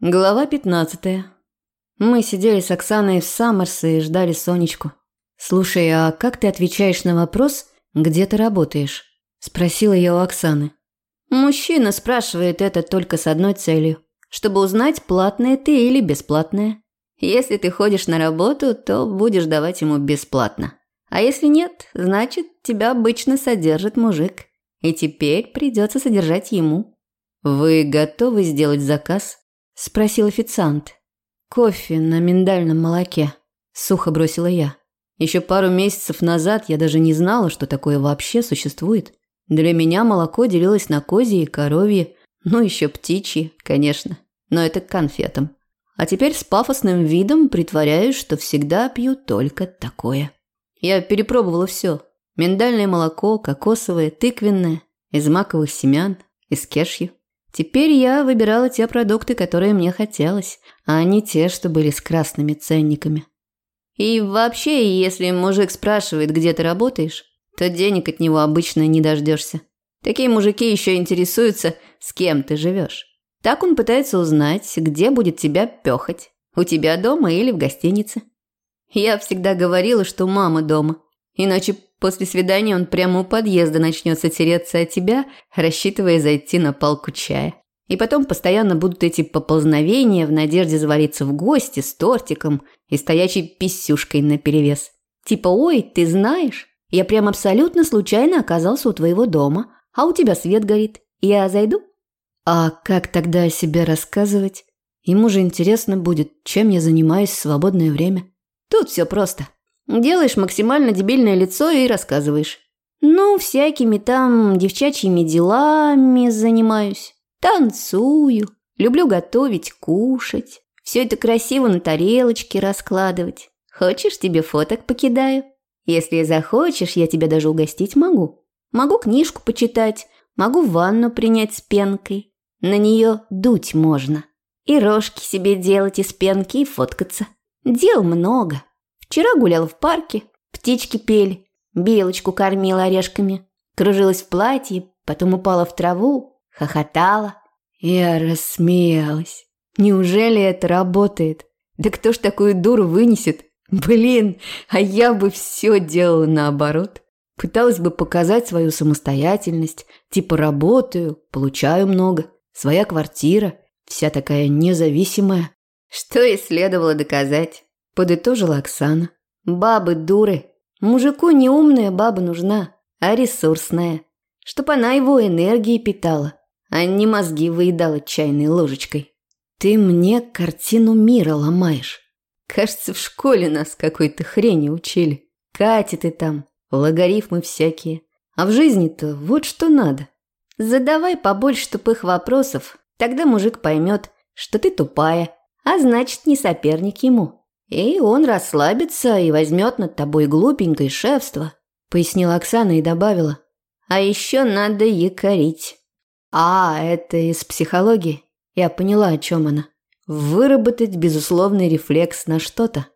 Глава 15. Мы сидели с Оксаной в Саммерсе и ждали Сонечку. «Слушай, а как ты отвечаешь на вопрос, где ты работаешь?» – спросила я у Оксаны. Мужчина спрашивает это только с одной целью – чтобы узнать, платная ты или бесплатная. Если ты ходишь на работу, то будешь давать ему бесплатно. А если нет, значит, тебя обычно содержит мужик. И теперь придется содержать ему. Вы готовы сделать заказ? – спросил официант. «Кофе на миндальном молоке», – сухо бросила я. Еще пару месяцев назад я даже не знала, что такое вообще существует. Для меня молоко делилось на козье и коровье, ну еще птичье, конечно, но это к конфетам. А теперь с пафосным видом притворяюсь, что всегда пью только такое. Я перепробовала все. Миндальное молоко, кокосовое, тыквенное, из маковых семян, из кешью. Теперь я выбирала те продукты, которые мне хотелось, а не те, что были с красными ценниками. И вообще, если мужик спрашивает, где ты работаешь, то денег от него обычно не дождешься. Такие мужики еще интересуются, с кем ты живешь. Так он пытается узнать, где будет тебя пехать. У тебя дома или в гостинице. Я всегда говорила, что мама дома. Иначе После свидания он прямо у подъезда начнет сотереться от тебя, рассчитывая зайти на палку чая. И потом постоянно будут эти поползновения в надежде завалиться в гости с тортиком и стоячей писюшкой наперевес. Типа «Ой, ты знаешь, я прям абсолютно случайно оказался у твоего дома, а у тебя свет горит. Я зайду?» А как тогда о себе рассказывать? Ему же интересно будет, чем я занимаюсь в свободное время. Тут все просто. Делаешь максимально дебильное лицо и рассказываешь. Ну, всякими там девчачьими делами занимаюсь. Танцую. Люблю готовить, кушать. Все это красиво на тарелочке раскладывать. Хочешь, тебе фоток покидаю? Если захочешь, я тебя даже угостить могу. Могу книжку почитать, могу ванну принять с пенкой. На нее дуть можно. И рожки себе делать из пенки и фоткаться. Дел много. Вчера гулял в парке, птички пели, белочку кормила орешками, кружилась в платье, потом упала в траву, хохотала. Я рассмеялась. Неужели это работает? Да кто ж такую дуру вынесет? Блин, а я бы все делала наоборот. Пыталась бы показать свою самостоятельность, типа работаю, получаю много, своя квартира, вся такая независимая. Что и следовало доказать подытожила Оксана. Бабы дуры. Мужику не умная баба нужна, а ресурсная. Чтоб она его энергией питала, а не мозги выедала чайной ложечкой. Ты мне картину мира ломаешь. Кажется, в школе нас какой-то хрени учили. Катя ты там, логарифмы всякие. А в жизни-то вот что надо. Задавай побольше тупых вопросов, тогда мужик поймет, что ты тупая, а значит не соперник ему. И он расслабится и возьмет над тобой глупенькое шефство, пояснила Оксана и добавила. А еще надо якорить. А, это из психологии. Я поняла, о чем она. Выработать безусловный рефлекс на что-то.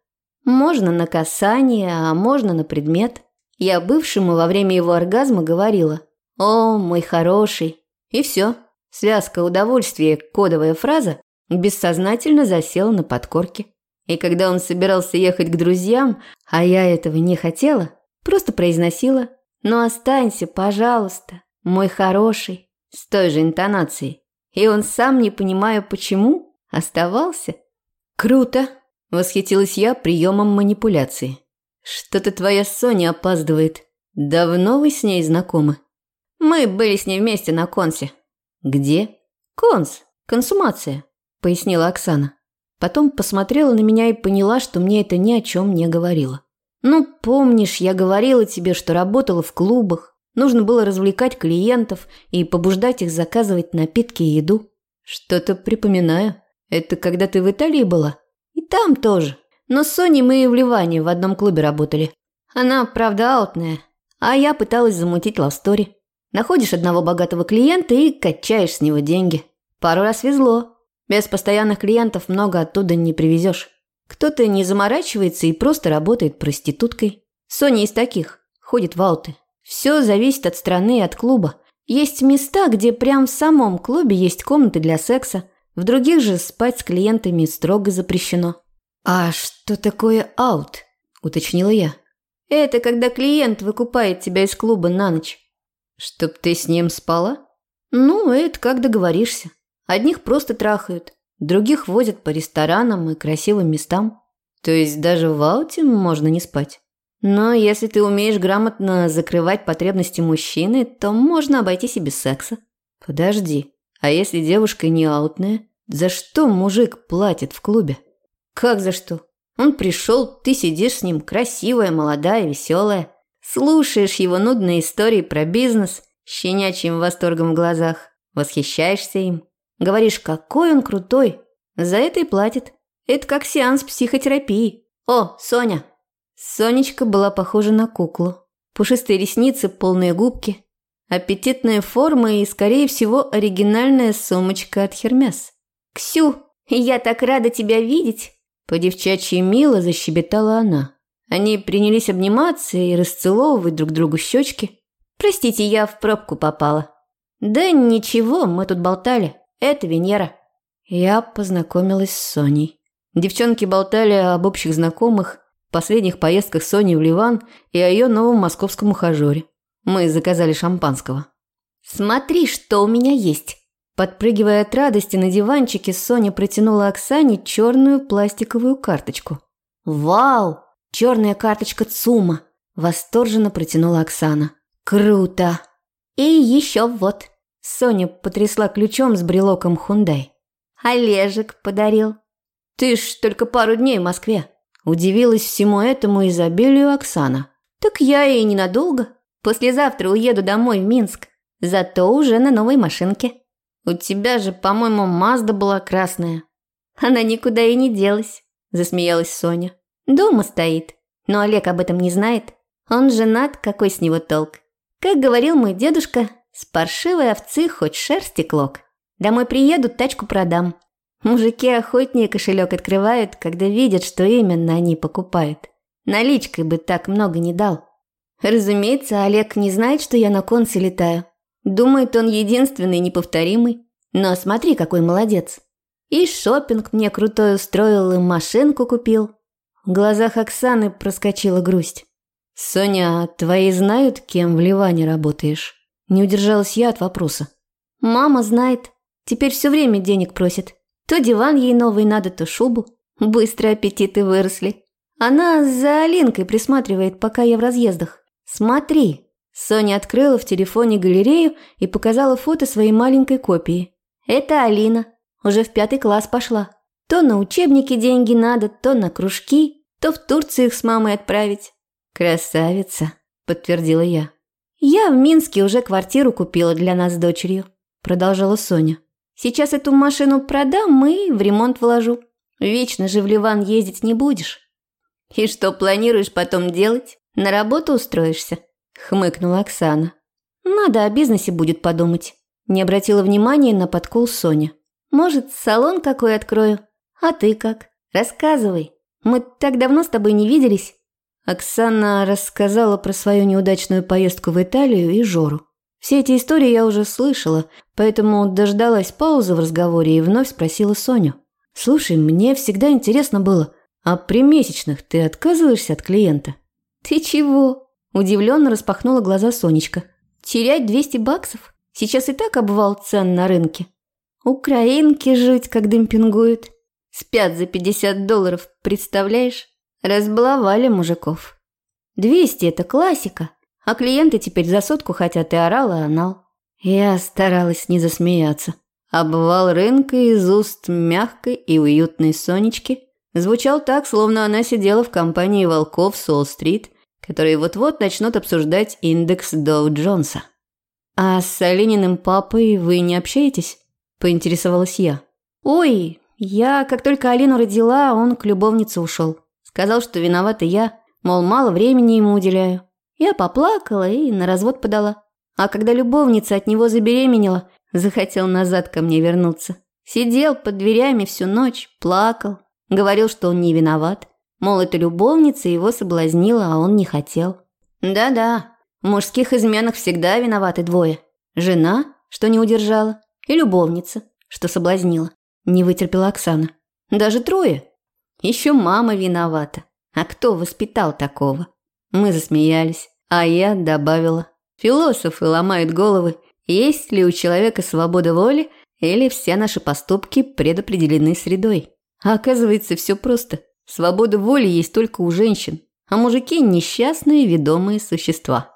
Можно на касание, а можно на предмет. Я бывшему во время его оргазма говорила «О, мой хороший». И все. Связка удовольствия, кодовая фраза, бессознательно засела на подкорке. И когда он собирался ехать к друзьям, а я этого не хотела, просто произносила «Ну останься, пожалуйста, мой хороший», с той же интонацией. И он сам, не понимая почему, оставался. «Круто!» – восхитилась я приемом манипуляции. «Что-то твоя Соня опаздывает. Давно вы с ней знакомы?» «Мы были с ней вместе на консе». «Где?» «Конс. Консумация», – пояснила Оксана. Потом посмотрела на меня и поняла, что мне это ни о чем не говорило. «Ну, помнишь, я говорила тебе, что работала в клубах. Нужно было развлекать клиентов и побуждать их заказывать напитки и еду. Что-то припоминаю. Это когда ты в Италии была? И там тоже. Но с Соней мы и в Ливане в одном клубе работали. Она, правда, аутная. А я пыталась замутить лавстори. Находишь одного богатого клиента и качаешь с него деньги. Пару раз везло. Без постоянных клиентов много оттуда не привезешь. Кто-то не заморачивается и просто работает проституткой. Соня из таких, ходит в ауты. Все зависит от страны и от клуба. Есть места, где прям в самом клубе есть комнаты для секса. В других же спать с клиентами строго запрещено. «А что такое аут?» – уточнила я. «Это когда клиент выкупает тебя из клуба на ночь». «Чтоб ты с ним спала?» «Ну, это как договоришься. Одних просто трахают, других возят по ресторанам и красивым местам. То есть даже в ауте можно не спать. Но если ты умеешь грамотно закрывать потребности мужчины, то можно обойтись и без секса. Подожди, а если девушка не аутная, за что мужик платит в клубе? Как за что? Он пришел, ты сидишь с ним, красивая, молодая, веселая. Слушаешь его нудные истории про бизнес, щенячьим восторгом в глазах, восхищаешься им. Говоришь, какой он крутой. За это и платит. Это как сеанс психотерапии. О, Соня. Сонечка была похожа на куклу. Пушистые ресницы, полные губки, аппетитные формы и, скорее всего, оригинальная сумочка от Хермес. «Ксю, я так рада тебя видеть!» По-девчачьи мило защебетала она. Они принялись обниматься и расцеловывать друг другу щечки. «Простите, я в пробку попала». «Да ничего, мы тут болтали. Это Венера». Я познакомилась с Соней. Девчонки болтали об общих знакомых, последних поездках Сони в Ливан и о ее новом московском ухажере. Мы заказали шампанского. «Смотри, что у меня есть!» Подпрыгивая от радости на диванчике, Соня протянула Оксане черную пластиковую карточку. «Вау! Черная карточка ЦУМа!» – восторженно протянула Оксана. «Круто!» «И еще вот!» Соня потрясла ключом с брелоком Хундай. «Олежек подарил». «Ты ж только пару дней в Москве!» Удивилась всему этому изобилию Оксана. «Так я и ненадолго. Послезавтра уеду домой в Минск. Зато уже на новой машинке». У тебя же, по-моему, Мазда была красная. Она никуда и не делась, засмеялась Соня. Дома стоит. Но Олег об этом не знает. Он женат, какой с него толк? Как говорил мой дедушка, с паршивой овцы хоть шерсти клок. Домой приеду, тачку продам. Мужики охотнее кошелек открывают, когда видят, что именно они покупают. Наличкой бы так много не дал. Разумеется, Олег не знает, что я на конце летаю. Думает, он единственный неповторимый. Но смотри, какой молодец. И шопинг мне крутой устроил, и машинку купил. В глазах Оксаны проскочила грусть. «Соня, а твои знают, кем в Ливане работаешь?» Не удержалась я от вопроса. «Мама знает. Теперь все время денег просит. То диван ей новый надо, то шубу. Быстро аппетиты выросли. Она за Алинкой присматривает, пока я в разъездах. Смотри, Соня открыла в телефоне галерею и показала фото своей маленькой копии. «Это Алина. Уже в пятый класс пошла. То на учебники деньги надо, то на кружки, то в Турцию их с мамой отправить». «Красавица», – подтвердила я. «Я в Минске уже квартиру купила для нас с дочерью», – продолжала Соня. «Сейчас эту машину продам и в ремонт вложу. Вечно же в Ливан ездить не будешь». «И что планируешь потом делать? На работу устроишься?» хмыкнула Оксана. Надо о бизнесе будет подумать. Не обратила внимания на подкол Соня. Может, салон какой открою? А ты как? Рассказывай. Мы так давно с тобой не виделись. Оксана рассказала про свою неудачную поездку в Италию и Жору. Все эти истории я уже слышала, поэтому дождалась паузы в разговоре и вновь спросила Соню. «Слушай, мне всегда интересно было, а при месячных ты отказываешься от клиента?» «Ты чего?» Удивленно распахнула глаза Сонечка. «Терять 200 баксов? Сейчас и так обвал цен на рынке. Украинки жуть, как демпингуют. Спят за 50 долларов, представляешь? Разбаловали мужиков. 200 – это классика, а клиенты теперь за сотку хотят и орал, и анал. Я старалась не засмеяться. Обвал рынка из уст мягкой и уютной Сонечки звучал так, словно она сидела в компании волков Солл-стрит которые вот-вот начнут обсуждать индекс Доу-Джонса. «А с Алининым папой вы не общаетесь?» – поинтересовалась я. «Ой, я, как только Алину родила, он к любовнице ушел. Сказал, что виновата я, мол, мало времени ему уделяю. Я поплакала и на развод подала. А когда любовница от него забеременела, захотел назад ко мне вернуться. Сидел под дверями всю ночь, плакал, говорил, что он не виноват. Мол, это любовница его соблазнила, а он не хотел. Да-да, в мужских изменах всегда виноваты двое. Жена, что не удержала, и любовница, что соблазнила. Не вытерпела Оксана. Даже трое? Еще мама виновата. А кто воспитал такого? Мы засмеялись, а я добавила. Философы ломают головы, есть ли у человека свобода воли или все наши поступки предопределены средой. А оказывается, все просто. Свобода воли есть только у женщин, а мужики – несчастные ведомые существа.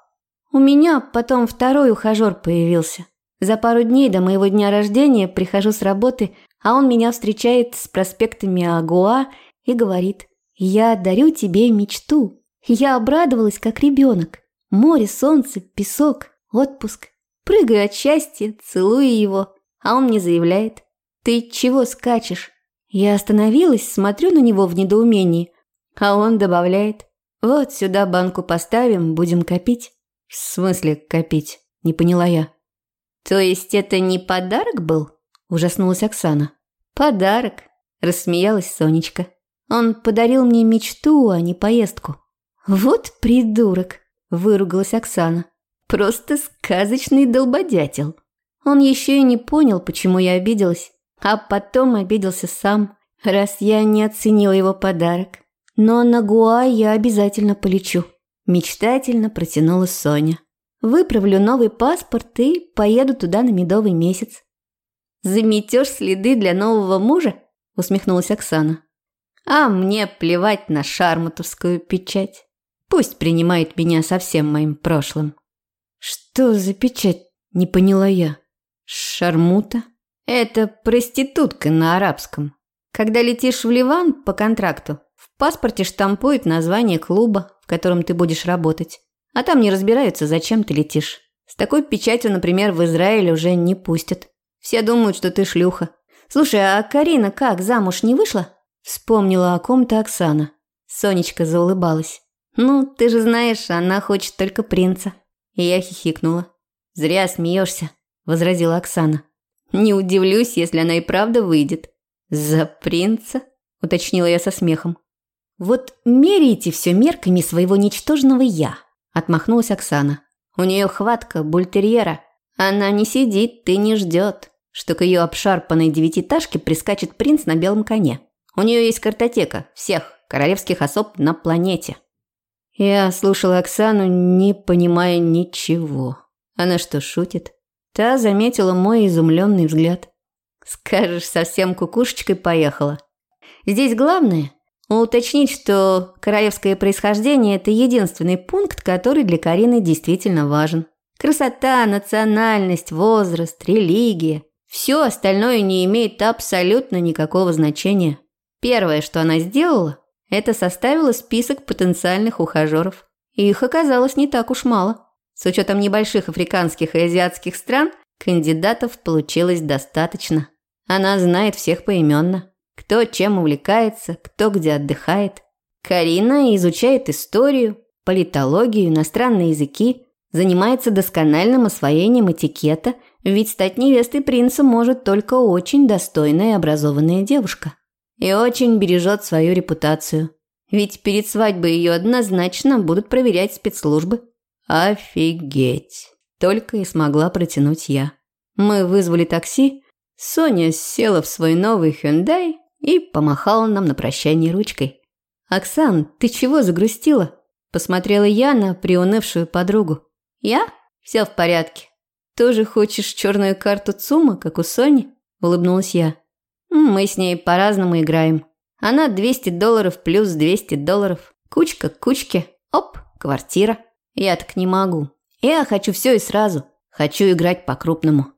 У меня потом второй ухажер появился. За пару дней до моего дня рождения прихожу с работы, а он меня встречает с проспектами Агуа и говорит «Я дарю тебе мечту». Я обрадовалась, как ребенок. Море, солнце, песок, отпуск. Прыгаю от счастья, целую его, а он мне заявляет «Ты чего скачешь?» Я остановилась, смотрю на него в недоумении, а он добавляет «Вот сюда банку поставим, будем копить». «В смысле копить?» – не поняла я. «То есть это не подарок был?» – ужаснулась Оксана. «Подарок», – рассмеялась Сонечка. «Он подарил мне мечту, а не поездку». «Вот придурок», – выругалась Оксана. «Просто сказочный долбодятел». Он еще и не понял, почему я обиделась, а потом обиделся сам, раз я не оценила его подарок. Но на Гуа я обязательно полечу. Мечтательно протянула Соня. Выправлю новый паспорт и поеду туда на медовый месяц. Заметешь следы для нового мужа? Усмехнулась Оксана. А мне плевать на шарматовскую печать. Пусть принимает меня со всем моим прошлым. Что за печать? Не поняла я. Шармута? Это проститутка на арабском. Когда летишь в Ливан по контракту, в паспорте штампуют название клуба, в котором ты будешь работать. А там не разбираются, зачем ты летишь. С такой печатью, например, в Израиле уже не пустят. Все думают, что ты шлюха. Слушай, а Карина как, замуж не вышла? Вспомнила о ком-то Оксана. Сонечка заулыбалась. Ну, ты же знаешь, она хочет только принца. И я хихикнула. Зря смеешься, возразила Оксана. Не удивлюсь, если она и правда выйдет. За принца? уточнила я со смехом. «Вот меряете все мерками своего ничтожного «я», – отмахнулась Оксана. «У нее хватка бультерьера. Она не сидит и не ждет, что к ее обшарпанной девятиэтажке прискачет принц на белом коне. У нее есть картотека всех королевских особ на планете». Я слушала Оксану, не понимая ничего. Она что, шутит? Та заметила мой изумленный взгляд. «Скажешь, совсем кукушечкой поехала?» Здесь главное Уточнить, что королевское происхождение – это единственный пункт, который для Карины действительно важен. Красота, национальность, возраст, религия – все остальное не имеет абсолютно никакого значения. Первое, что она сделала, это составила список потенциальных ухажеров. Их оказалось не так уж мало. С учетом небольших африканских и азиатских стран, кандидатов получилось достаточно. Она знает всех поименно кто чем увлекается, кто где отдыхает. Карина изучает историю, политологию, иностранные языки, занимается доскональным освоением этикета, ведь стать невестой принца может только очень достойная и образованная девушка. И очень бережет свою репутацию. Ведь перед свадьбой ее однозначно будут проверять спецслужбы. Офигеть. Только и смогла протянуть я. Мы вызвали такси. Соня села в свой новый Hyundai и помахала нам на прощание ручкой. «Оксан, ты чего загрустила?» Посмотрела я на приунывшую подругу. «Я? Все в порядке. Тоже хочешь черную карту ЦУМа, как у Сони?» Улыбнулась я. «Мы с ней по-разному играем. Она 200 долларов плюс 200 долларов. Кучка к кучке. Оп, квартира. Я так не могу. Я хочу все и сразу. Хочу играть по-крупному».